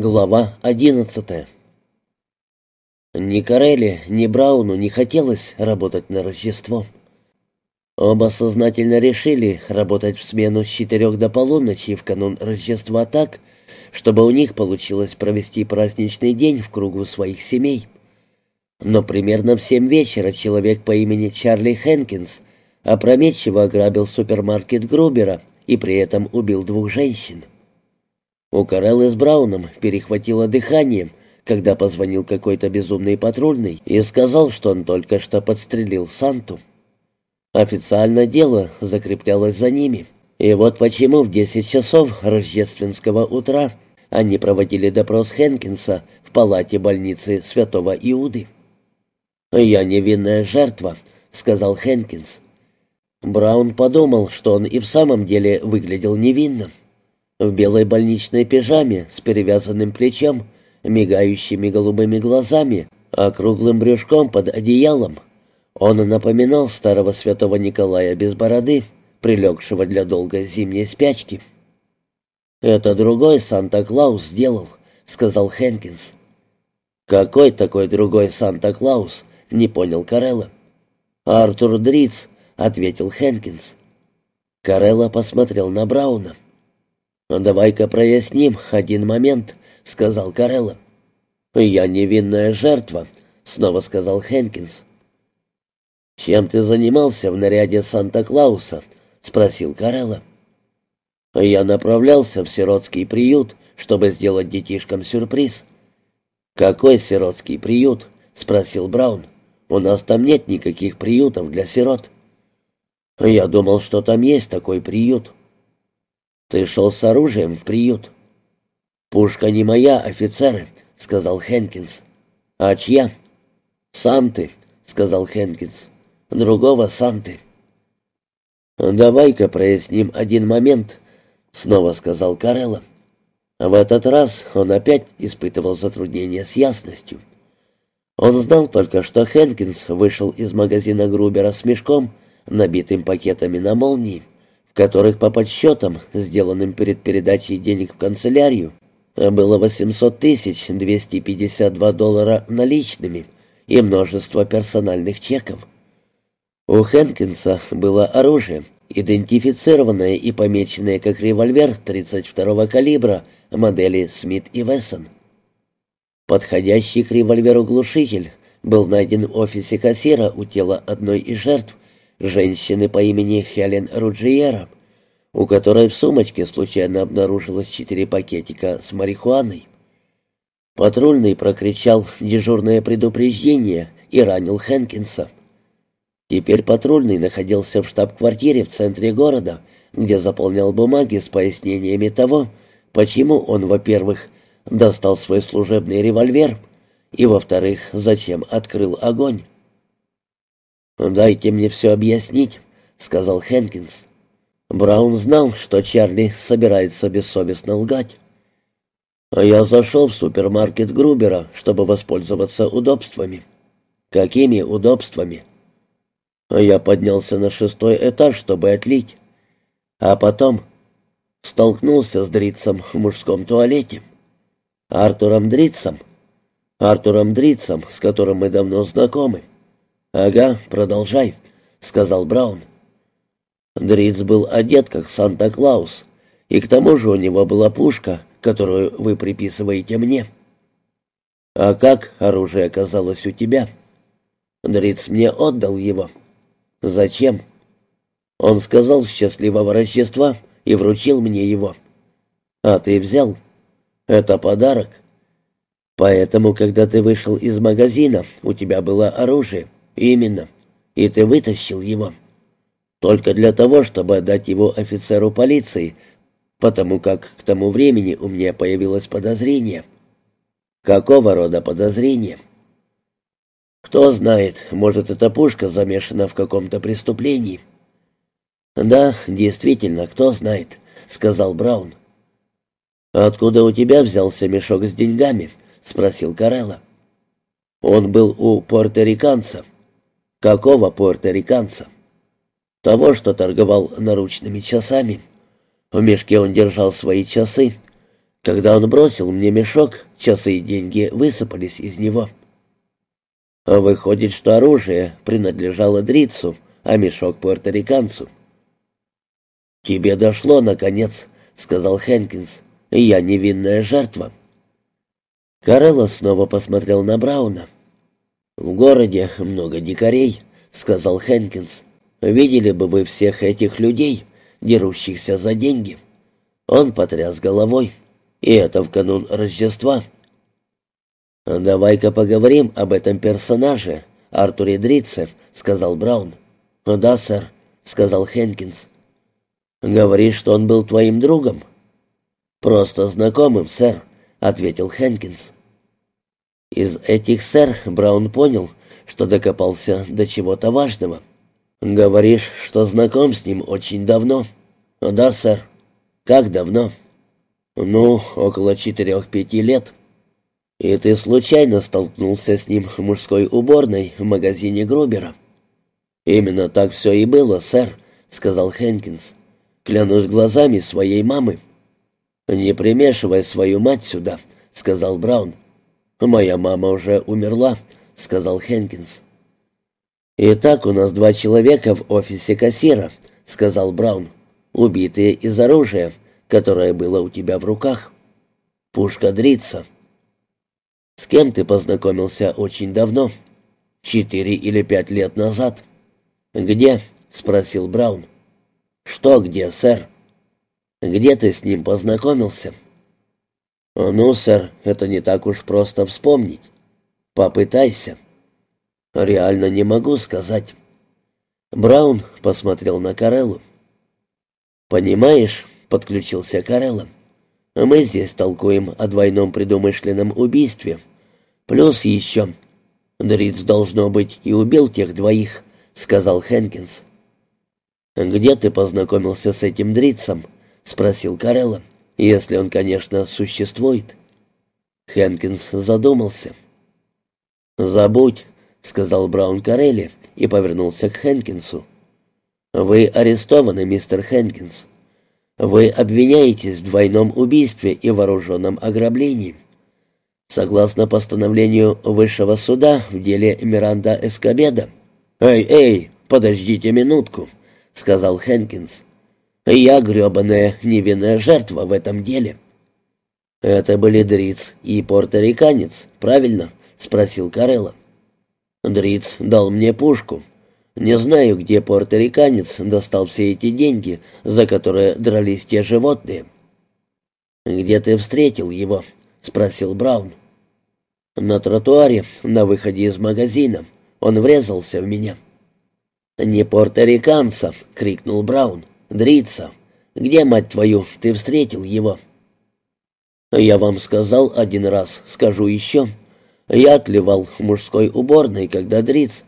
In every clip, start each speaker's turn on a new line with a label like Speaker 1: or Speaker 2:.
Speaker 1: Глава одиннадцатая Ни Карелли, ни Брауну не хотелось работать на Рождество. Оба сознательно решили работать в смену с четырех до полуночи в канун Рождества так, чтобы у них получилось провести праздничный день в кругу своих семей. Но примерно в семь вечера человек по имени Чарли Хэнкинс опрометчиво ограбил супермаркет Грубера и при этом убил двух женщин. У Кареллы с Брауном перехватило дыхание, когда позвонил какой-то безумный патрульный и сказал, что он только что подстрелил Санту. Официально дело закреплялось за ними. И вот почему в 10 часов рождественского утра они проводили допрос Хенкинса в палате больницы Святого Иуды. «Я невинная жертва», — сказал Хенкинс. Браун подумал, что он и в самом деле выглядел невинным в белой больничной пижаме с перевязанным плечом, мигающими голубыми глазами, округлым брюшком под одеялом. Он напоминал старого святого Николая без бороды, прилегшего для долгой зимней спячки. «Это другой Санта-Клаус сделал», — сказал Хэнкинс. «Какой такой другой Санта-Клаус?» — не понял Карелла. «Артур Дриц», — ответил Хэнкинс. Карелла посмотрел на Брауна. «Давай-ка проясним один момент», — сказал Карелла. «Я невинная жертва», — снова сказал Хенкинс. «Чем ты занимался в наряде Санта-Клауса?» — спросил Карелла. «Я направлялся в сиротский приют, чтобы сделать детишкам сюрприз». «Какой сиротский приют?» — спросил Браун. «У нас там нет никаких приютов для сирот». «Я думал, что там есть такой приют». «Ты шел с оружием в приют». «Пушка не моя, офицеры», — сказал Хенкинс. «А чья?» «Санты», — сказал Хенкинс. «Другого Санты». «Давай-ка проясним один момент», — снова сказал Карелла. В этот раз он опять испытывал затруднения с ясностью. Он знал только, что Хенкинс вышел из магазина Грубера с мешком, набитым пакетами на молнии которых по подсчетам, сделанным перед передачей денег в канцелярию, было 800 тысяч 252 доллара наличными и множество персональных чеков. У Хэнкинса было оружие, идентифицированное и помеченное как револьвер 32-го калибра модели Смит и Вессон. Подходящий к револьверу глушитель был найден в офисе кассира у тела одной из жертв, женщины по имени Хелен Руджиера, у которой в сумочке случайно обнаружилось четыре пакетика с марихуаной. Патрульный прокричал дежурное предупреждение и ранил Хэнкинса. Теперь патрульный находился в штаб-квартире в центре города, где заполнял бумаги с пояснениями того, почему он, во-первых, достал свой служебный револьвер, и, во-вторых, зачем открыл огонь. «Дайте мне все объяснить», — сказал Хэнкинс. Браун знал, что Чарли собирается бессовестно лгать. А я зашел в супермаркет Грубера, чтобы воспользоваться удобствами. Какими удобствами? А я поднялся на шестой этаж, чтобы отлить. А потом столкнулся с Дрицем в мужском туалете. Артуром Дрицем. Артуром Дрицем, с которым мы давно знакомы. «Ага, продолжай», — сказал Браун. Дриц был одет как Санта-Клаус, и к тому же у него была пушка, которую вы приписываете мне. А как оружие оказалось у тебя? Дриц мне отдал его. Зачем? Он сказал «счастливого Рождества» и вручил мне его. А ты взял? Это подарок. Поэтому, когда ты вышел из магазина, у тебя было оружие. Именно. И ты вытащил его. Только для того, чтобы отдать его офицеру полиции, потому как к тому времени у меня появилось подозрение. Какого рода подозрение? Кто знает, может, эта пушка замешана в каком-то преступлении. Да, действительно, кто знает, сказал Браун. Откуда у тебя взялся мешок с деньгами? спросил Карелла. Он был у порториканца. Какого порториканца? того, что торговал наручными часами. В мешке он держал свои часы, Когда он бросил мне мешок, часы и деньги высыпались из него. Выходит, что оружие принадлежало Дрицу, а мешок пуэрториканцу. «Тебе дошло, наконец», — сказал Хэнкинс. «Я невинная жертва». Карелла снова посмотрел на Брауна. «В городе много дикарей», — сказал Хэнкинс. «Видели бы вы всех этих людей, дерущихся за деньги». Он потряс головой. «И это в канун Рождества». «Давай-ка поговорим об этом персонаже, Артуре Дрице», — сказал Браун. «Да, сэр», — сказал Хэнкинс. «Говоришь, что он был твоим другом?» «Просто знакомым, сэр», — ответил Хэнкинс. Из этих сэр Браун понял, что докопался до чего-то важного. «Говоришь, что знаком с ним очень давно?» «Да, сэр». «Как давно?» «Ну, около четырех-пяти лет». «И ты случайно столкнулся с ним в мужской уборной в магазине Грубера?» «Именно так все и было, сэр», — сказал Хэнкинс. «Клянусь глазами своей мамы». «Не примешивай свою мать сюда», — сказал Браун. «Моя мама уже умерла», — сказал Хэнкинс. «Итак, у нас два человека в офисе кассира», — сказал Браун. «Убитые из оружия, которое было у тебя в руках. Пушка дрится». «С кем ты познакомился очень давно?» «Четыре или пять лет назад». «Где?» — спросил Браун. «Что где, сэр?» «Где ты с ним познакомился?» «Ну, сэр, это не так уж просто вспомнить. Попытайся». «Реально не могу сказать». Браун посмотрел на Кареллу. «Понимаешь», — подключился Карелла, — «мы здесь толкуем о двойном предумышленном убийстве. Плюс еще. Дриц, должно быть, и убил тех двоих», — сказал Хэнкинс. «Где ты познакомился с этим Дрицем?» — спросил Карелла. «Если он, конечно, существует». Хэнкинс задумался. «Забудь», — сказал Браун Карелли и повернулся к Хэнкинсу. «Вы арестованы, мистер Хэнкинс. Вы обвиняетесь в двойном убийстве и вооруженном ограблении. Согласно постановлению Высшего суда в деле Миранда Эскобеда». «Эй, эй, подождите минутку», — сказал Хэнкинс. «Я гребаная невинная жертва в этом деле». «Это были Дриц и порториканец, правильно?» — спросил Карелла. Дриц дал мне пушку. Не знаю, где порториканец достал все эти деньги, за которые дрались те животные. «Где ты встретил его?» — спросил Браун. «На тротуаре, на выходе из магазина. Он врезался в меня». «Не порториканца!» — крикнул Браун. «Дрица! Где, мать твою, ты встретил его?» «Я вам сказал один раз, скажу еще. Я отливал в мужской уборной, когда Дриц.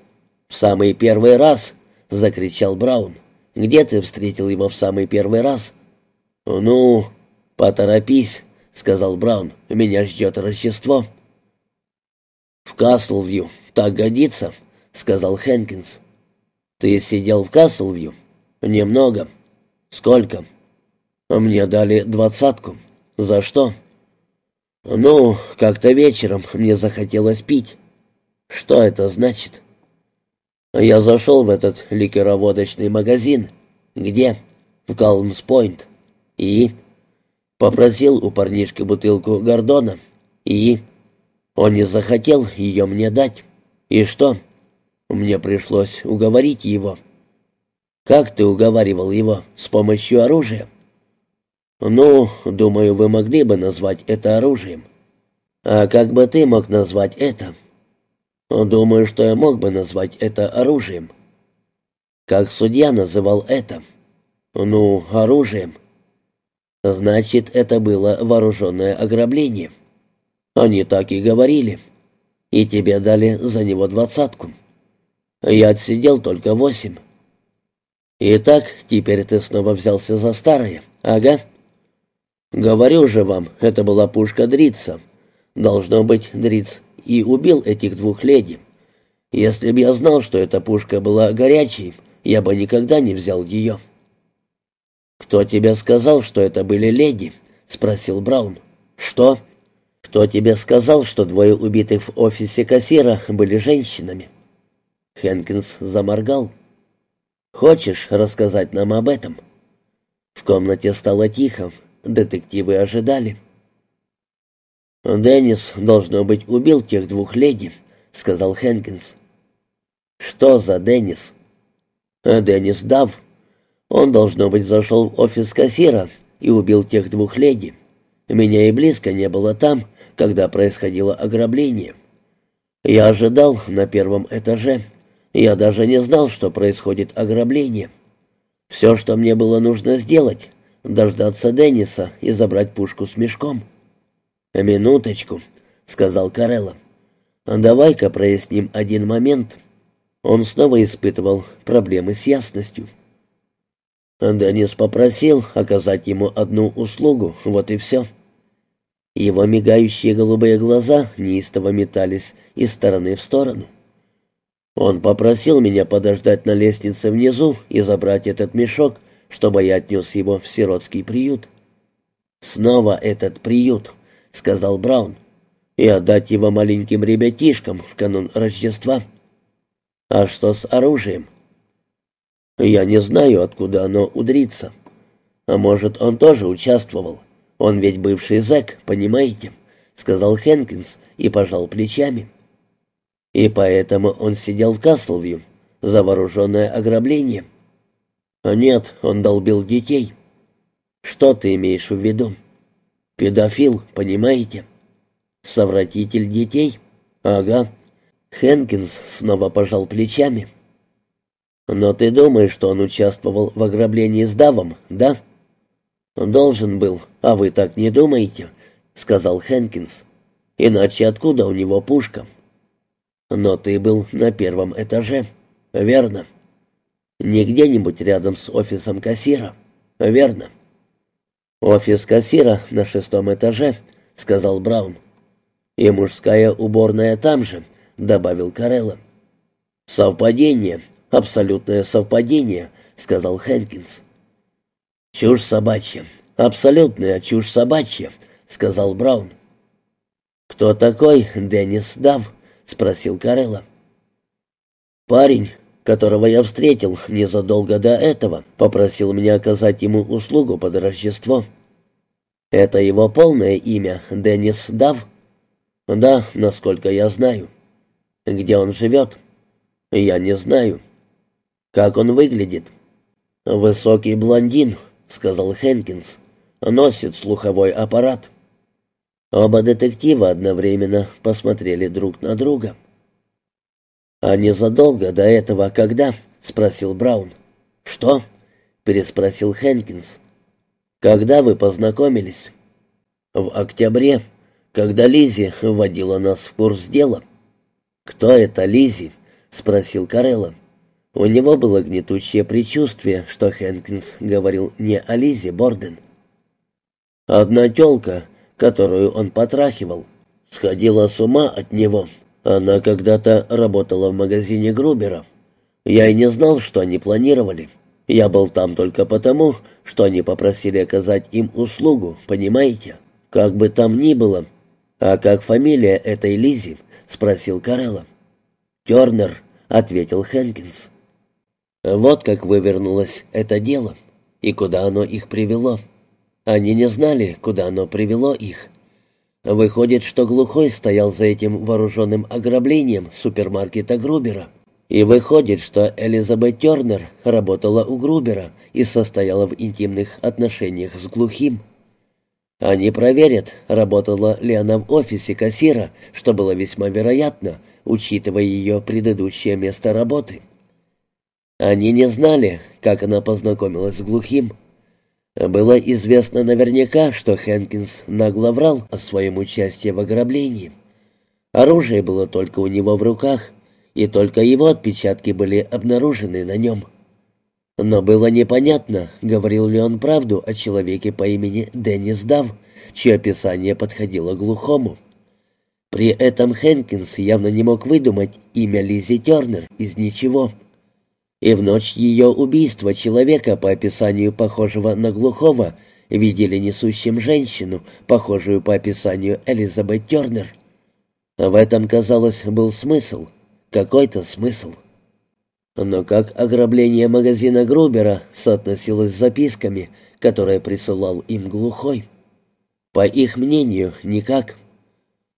Speaker 1: В самый первый раз, закричал Браун. Где ты встретил его в самый первый раз? Ну, поторопись, сказал Браун. Меня ждет Рождество. В Каслвью, так годится, сказал Хэнкинс. Ты сидел в Каслвью? Немного. Сколько? Мне дали двадцатку. За что? «Ну, как-то вечером мне захотелось пить. Что это значит?» «Я зашел в этот ликероводочный магазин. Где?» «В Калмс-Пойнт. И?» «Попросил у парнишки бутылку Гордона. И?» «Он не захотел ее мне дать. И что?» «Мне пришлось уговорить его». «Как ты уговаривал его? С помощью оружия?» «Ну, думаю, вы могли бы назвать это оружием». «А как бы ты мог назвать это?» «Думаю, что я мог бы назвать это оружием». «Как судья называл это?» «Ну, оружием». «Значит, это было вооруженное ограбление». «Они так и говорили. И тебе дали за него двадцатку». «Я отсидел только восемь». «Итак, теперь ты снова взялся за старое, ага?» «Говорю же вам, это была пушка Дрица. Должно быть, Дриц и убил этих двух леди. Если бы я знал, что эта пушка была горячей, я бы никогда не взял ее». «Кто тебе сказал, что это были леди?» — спросил Браун. «Что? Кто тебе сказал, что двое убитых в офисе кассира были женщинами?» Хэнкинс заморгал. «Хочешь рассказать нам об этом?» В комнате стало тихо. Детективы ожидали. «Деннис, должно быть, убил тех двух леди», — сказал Хэнкинс. «Что за Деннис?» «Деннис Дав. Он, должно быть, зашел в офис кассира и убил тех двух леди. Меня и близко не было там, когда происходило ограбление. Я ожидал на первом этаже. Я даже не знал, что происходит ограбление. Все, что мне было нужно сделать, дождаться Денниса и забрать пушку с мешком. «Минуточку», — сказал Карелла. «Давай-ка проясним один момент». Он снова испытывал проблемы с ясностью. Деннис попросил оказать ему одну услугу, вот и все. Его мигающие голубые глаза неистово метались из стороны в сторону. Он попросил меня подождать на лестнице внизу и забрать этот мешок, чтобы я отнес его в сиротский приют. «Снова этот приют», — сказал Браун, — «и отдать его маленьким ребятишкам в канун Рождества». «А что с оружием?» «Я не знаю, откуда оно удрится. А может, он тоже участвовал. Он ведь бывший зэк, понимаете?» — сказал Хэнкинс и пожал плечами. И поэтому он сидел в Каслвью за вооруженное ограбление. А нет, он долбил детей. Что ты имеешь в виду? Педофил, понимаете? Совратитель детей? Ага. Хенкинс снова пожал плечами. Но ты думаешь, что он участвовал в ограблении с Давом, да? Должен был, а вы так не думаете, сказал Хенкинс. Иначе откуда у него пушка? Но ты был на первом этаже, верно? Не где-нибудь рядом с офисом кассира, верно? Офис кассира на шестом этаже, сказал Браун. И мужская уборная там же, добавил Карелла. Совпадение, абсолютное совпадение, сказал Хэнкинс. Чушь собачья, абсолютная чушь собачья, сказал Браун. Кто такой Деннис Дав? Спросил Карелла. Парень, которого я встретил незадолго до этого, попросил меня оказать ему услугу под Рождество. Это его полное имя Деннис Дав? Да, насколько я знаю. Где он живет? Я не знаю. Как он выглядит? Высокий блондин, сказал Хенкинс. Носит слуховой аппарат. Оба детектива одновременно посмотрели друг на друга. «А незадолго до этого когда?» — спросил Браун. «Что?» — переспросил Хэнкинс. «Когда вы познакомились?» «В октябре, когда Лизи вводила нас в курс дела». «Кто это Лизи?» — спросил Карелла. У него было гнетущее предчувствие, что Хэнкинс говорил не о Лизе Борден. «Одна тёлка, которую он потрахивал, сходила с ума от него. Она когда-то работала в магазине Грубера. Я и не знал, что они планировали. Я был там только потому, что они попросили оказать им услугу, понимаете? Как бы там ни было. А как фамилия этой Лизи? спросил Карелла. Тернер, ответил Хэнкинс. Вот как вывернулось это дело и куда оно их привело. Они не знали, куда оно привело их. Выходит, что глухой стоял за этим вооруженным ограблением супермаркета Грубера. И выходит, что Элизабет Тернер работала у Грубера и состояла в интимных отношениях с глухим. Они проверят, работала ли она в офисе кассира, что было весьма вероятно, учитывая ее предыдущее место работы. Они не знали, как она познакомилась с глухим, было известно наверняка, что Хэнкинс нагло врал о своем участии в ограблении. Оружие было только у него в руках, и только его отпечатки были обнаружены на нем. Но было непонятно, говорил ли он правду о человеке по имени Деннис Дав, чье описание подходило глухому. При этом Хэнкинс явно не мог выдумать имя Лизи Тернер из ничего. И в ночь ее убийства человека, по описанию похожего на глухого, видели несущим женщину, похожую по описанию Элизабет Тернер. В этом, казалось, был смысл, какой-то смысл. Но как ограбление магазина Грубера соотносилось с записками, которые присылал им глухой? По их мнению, никак.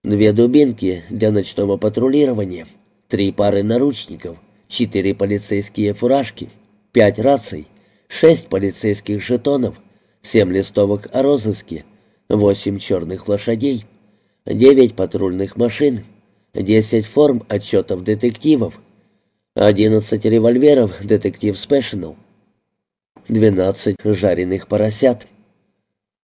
Speaker 1: Две дубинки для ночного патрулирования, три пары наручников, четыре полицейские фуражки, пять раций, шесть полицейских жетонов, семь листовок о розыске, восемь черных лошадей, девять патрульных машин, десять форм отчетов детективов, одиннадцать револьверов детектив Спешнл, двенадцать жареных поросят.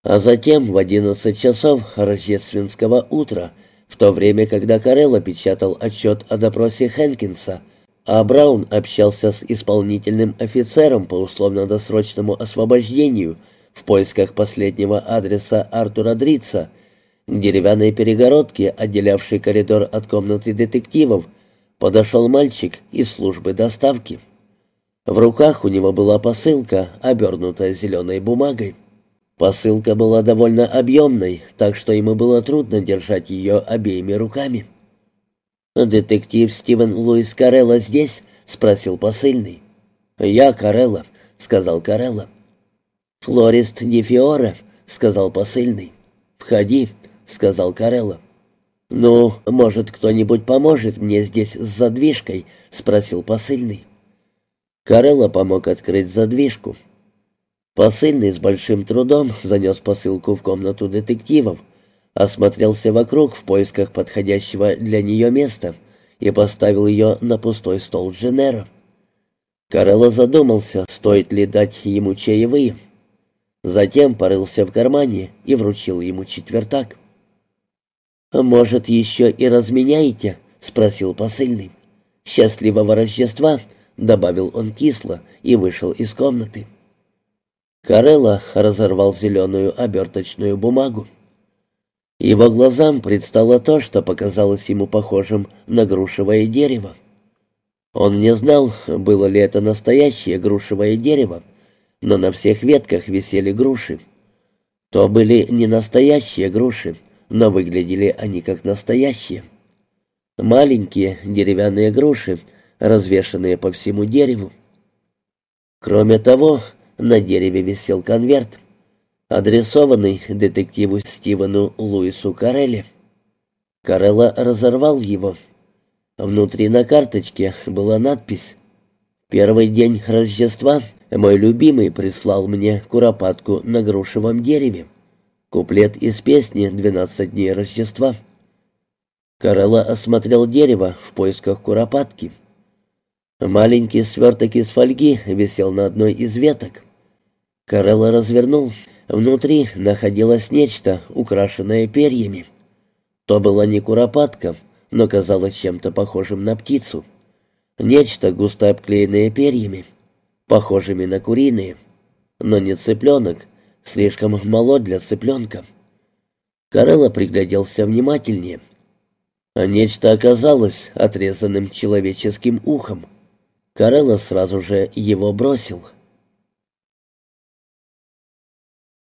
Speaker 1: А затем в одиннадцать часов рождественского утра, в то время, когда Карелло печатал отчет о допросе Хэнкинса, а Браун общался с исполнительным офицером по условно-досрочному освобождению в поисках последнего адреса Артура Дрица, к деревянной перегородке, отделявшей коридор от комнаты детективов, подошел мальчик из службы доставки. В руках у него была посылка, обернутая зеленой бумагой. Посылка была довольно объемной, так что ему было трудно держать ее обеими руками. «Детектив Стивен Луис Карелла здесь?» — спросил посыльный. «Я Карелла», — сказал Карелла. «Флорист Дефиора», — сказал посыльный. «Входи», — сказал Карелла. «Ну, может, кто-нибудь поможет мне здесь с задвижкой?» — спросил посыльный. Карелла помог открыть задвижку. Посыльный с большим трудом занес посылку в комнату детективов, осмотрелся вокруг в поисках подходящего для нее места и поставил ее на пустой стол Дженера. Карелла задумался, стоит ли дать ему чаевые. Затем порылся в кармане и вручил ему четвертак. «Может, еще и разменяете?» — спросил посыльный. «Счастливого Рождества!» — добавил он кисло и вышел из комнаты. Карелла разорвал зеленую оберточную бумагу. Его глазам предстало то, что показалось ему похожим на грушевое дерево. Он не знал, было ли это настоящее грушевое дерево, но на всех ветках висели груши. То были не настоящие груши, но выглядели они как настоящие. Маленькие деревянные груши, развешанные по всему дереву. Кроме того, на дереве висел конверт — адресованный детективу Стивену Луису Карелли. Карелла разорвал его. Внутри на карточке была надпись «Первый день Рождества мой любимый прислал мне куропатку на грушевом дереве. Куплет из песни «Двенадцать дней Рождества». Карелла осмотрел дерево в поисках куропатки. Маленький сверток из фольги висел на одной из веток. Карелла развернул Внутри находилось нечто, украшенное перьями. То была не куропатка, но казалось чем-то похожим на птицу. Нечто, густо обклеенное перьями, похожими на куриные. Но не цыпленок, слишком мало для цыпленка. Карелла пригляделся внимательнее. А нечто оказалось отрезанным человеческим ухом. Карелла сразу же его бросил —